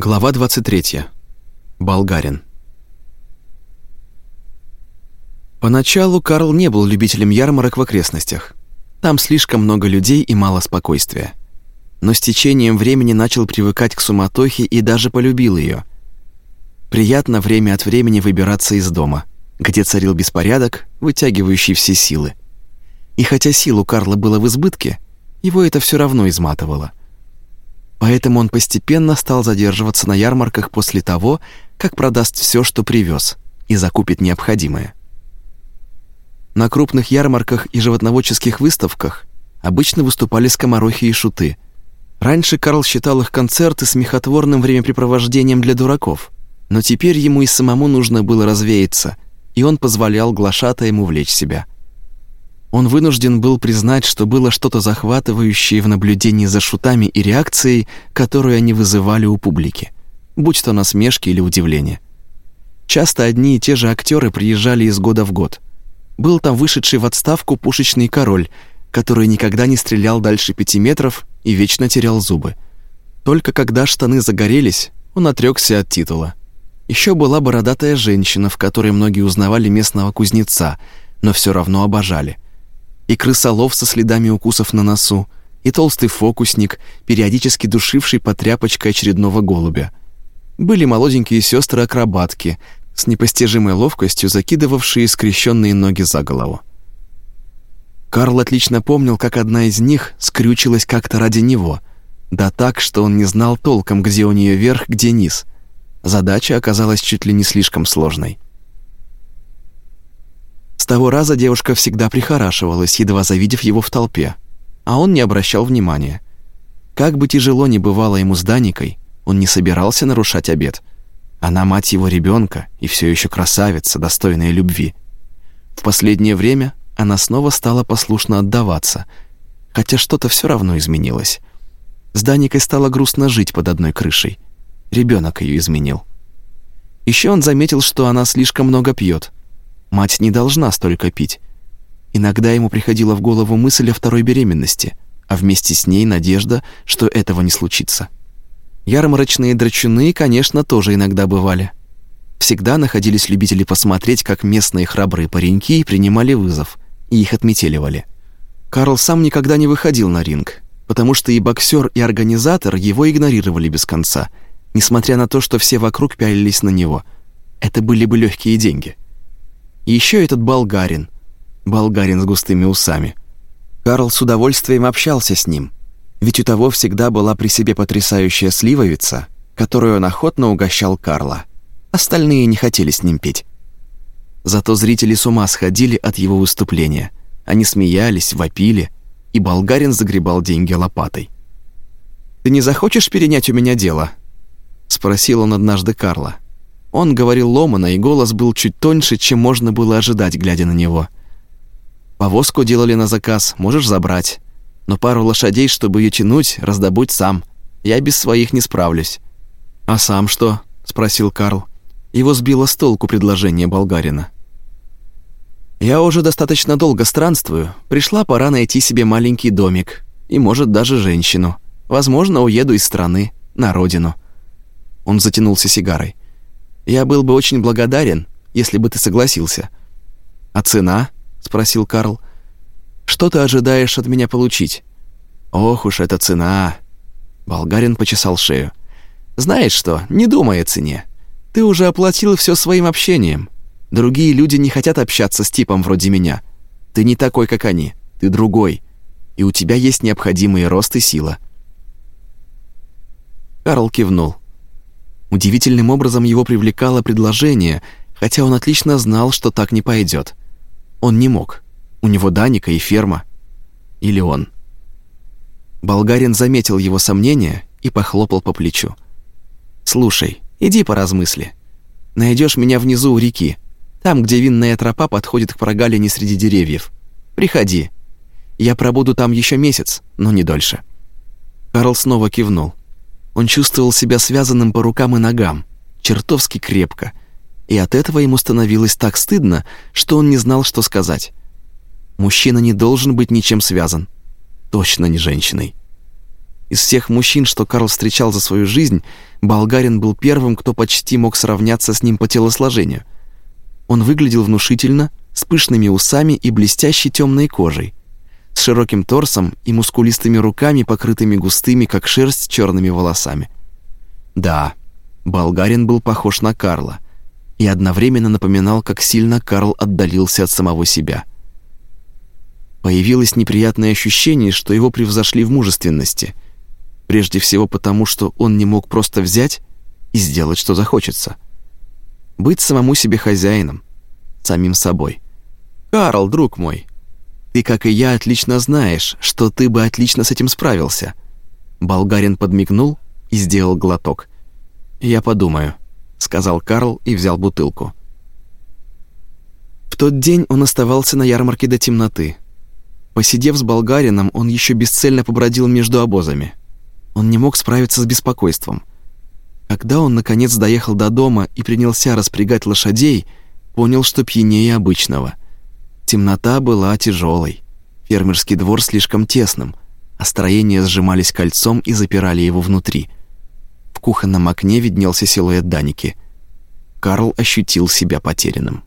Глава 23. Болгарин. Поначалу Карл не был любителем ярмарок в окрестностях. Там слишком много людей и мало спокойствия. Но с течением времени начал привыкать к суматохе и даже полюбил ее. Приятно время от времени выбираться из дома, где царил беспорядок, вытягивающий все силы. И хотя сил у Карла было в избытке, его это все равно изматывало. Поэтому он постепенно стал задерживаться на ярмарках после того, как продаст все, что привез, и закупит необходимое. На крупных ярмарках и животноводческих выставках обычно выступали скоморохи и шуты. Раньше Карл считал их концерты смехотворным времяпрепровождением для дураков, но теперь ему и самому нужно было развеяться, и он позволял глашатаему влечь себя – он вынужден был признать, что было что-то захватывающее в наблюдении за шутами и реакцией, которую они вызывали у публики, будь то насмешки или удивление. Часто одни и те же актеры приезжали из года в год. Был там вышедший в отставку пушечный король, который никогда не стрелял дальше пяти метров и вечно терял зубы. Только когда штаны загорелись, он отрёкся от титула. Еще была бородатая женщина, в которой многие узнавали местного кузнеца, но все равно обожали – и крысолов со следами укусов на носу, и толстый фокусник, периодически душивший под тряпочкой очередного голубя. Были молоденькие сестры акробатки с непостижимой ловкостью закидывавшие скрещенные ноги за голову. Карл отлично помнил, как одна из них скрючилась как-то ради него, да так, что он не знал толком, где у нее верх, где низ. Задача оказалась чуть ли не слишком сложной. Того раза девушка всегда прихорашивалась, едва завидев его в толпе, а он не обращал внимания. Как бы тяжело ни бывало ему с Даникой, он не собирался нарушать обет. Она мать его ребенка и все еще красавица, достойная любви. В последнее время она снова стала послушно отдаваться, хотя что-то все равно изменилось. С Даникой стало грустно жить под одной крышей. Ребенок ее изменил. Еще он заметил, что она слишком много пьет, Мать не должна столько пить. Иногда ему приходила в голову мысль о второй беременности, а вместе с ней надежда, что этого не случится. Ярмарочные драчуны, конечно, тоже иногда бывали. Всегда находились любители посмотреть, как местные храбрые пареньки принимали вызов, и их отметеливали. Карл сам никогда не выходил на ринг, потому что и боксер, и организатор его игнорировали без конца, несмотря на то, что все вокруг пялились на него. Это были бы легкие деньги – еще этот болгарин. Болгарин с густыми усами. Карл с удовольствием общался с ним, ведь у того всегда была при себе потрясающая сливовица, которую он охотно угощал Карла. Остальные не хотели с ним пить. Зато зрители с ума сходили от его выступления. Они смеялись, вопили, и болгарин загребал деньги лопатой. «Ты не захочешь перенять у меня дело?» — спросил он однажды Карла. Он говорил ломано, и голос был чуть тоньше, чем можно было ожидать, глядя на него. «Повозку делали на заказ, можешь забрать. Но пару лошадей, чтобы ее тянуть, раздобудь сам. Я без своих не справлюсь». «А сам что?» — спросил Карл. Его сбило с толку предложение болгарина. «Я уже достаточно долго странствую. Пришла пора найти себе маленький домик. И, может, даже женщину. Возможно, уеду из страны, на родину». Он затянулся сигарой. Я был бы очень благодарен, если бы ты согласился. А цена? спросил Карл. Что ты ожидаешь от меня получить? Ох уж эта цена. Болгарин почесал шею. Знаешь что? Не думай о цене. Ты уже оплатил все своим общением. Другие люди не хотят общаться с типом вроде меня. Ты не такой, как они. Ты другой. И у тебя есть необходимые рост и сила. Карл кивнул. Удивительным образом его привлекало предложение, хотя он отлично знал, что так не пойдет. Он не мог. У него Даника и ферма. Или он. Болгарин заметил его сомнения и похлопал по плечу. «Слушай, иди поразмысли. Найдешь меня внизу у реки, там, где винная тропа подходит к прогалине среди деревьев. Приходи. Я пробуду там еще месяц, но не дольше». Карл снова кивнул. Он чувствовал себя связанным по рукам и ногам, чертовски крепко, и от этого ему становилось так стыдно, что он не знал, что сказать. Мужчина не должен быть ничем связан. Точно не женщиной. Из всех мужчин, что Карл встречал за свою жизнь, болгарин был первым, кто почти мог сравняться с ним по телосложению. Он выглядел внушительно, с пышными усами и блестящей темной кожей, с широким торсом и мускулистыми руками, покрытыми густыми, как шерсть, черными волосами. Да, болгарин был похож на Карла и одновременно напоминал, как сильно Карл отдалился от самого себя. Появилось неприятное ощущение, что его превзошли в мужественности – Прежде всего потому, что он не мог просто взять и сделать, что захочется. Быть самому себе хозяином, самим собой. «Карл, друг мой, ты, как и я, отлично знаешь, что ты бы отлично с этим справился». Болгарин подмигнул и сделал глоток. «Я подумаю», — сказал Карл и взял бутылку. В тот день он оставался на ярмарке до темноты. Посидев с болгарином, он еще бесцельно побродил между обозами. Он не мог справиться с беспокойством. Когда он, наконец, доехал до дома и принялся распрягать лошадей, понял, что пьянее обычного. Темнота была тяжелой, фермерский двор слишком тесным, а строения сжимались кольцом и запирали его внутри. В кухонном окне виднелся силуэт Даники. Карл ощутил себя потерянным.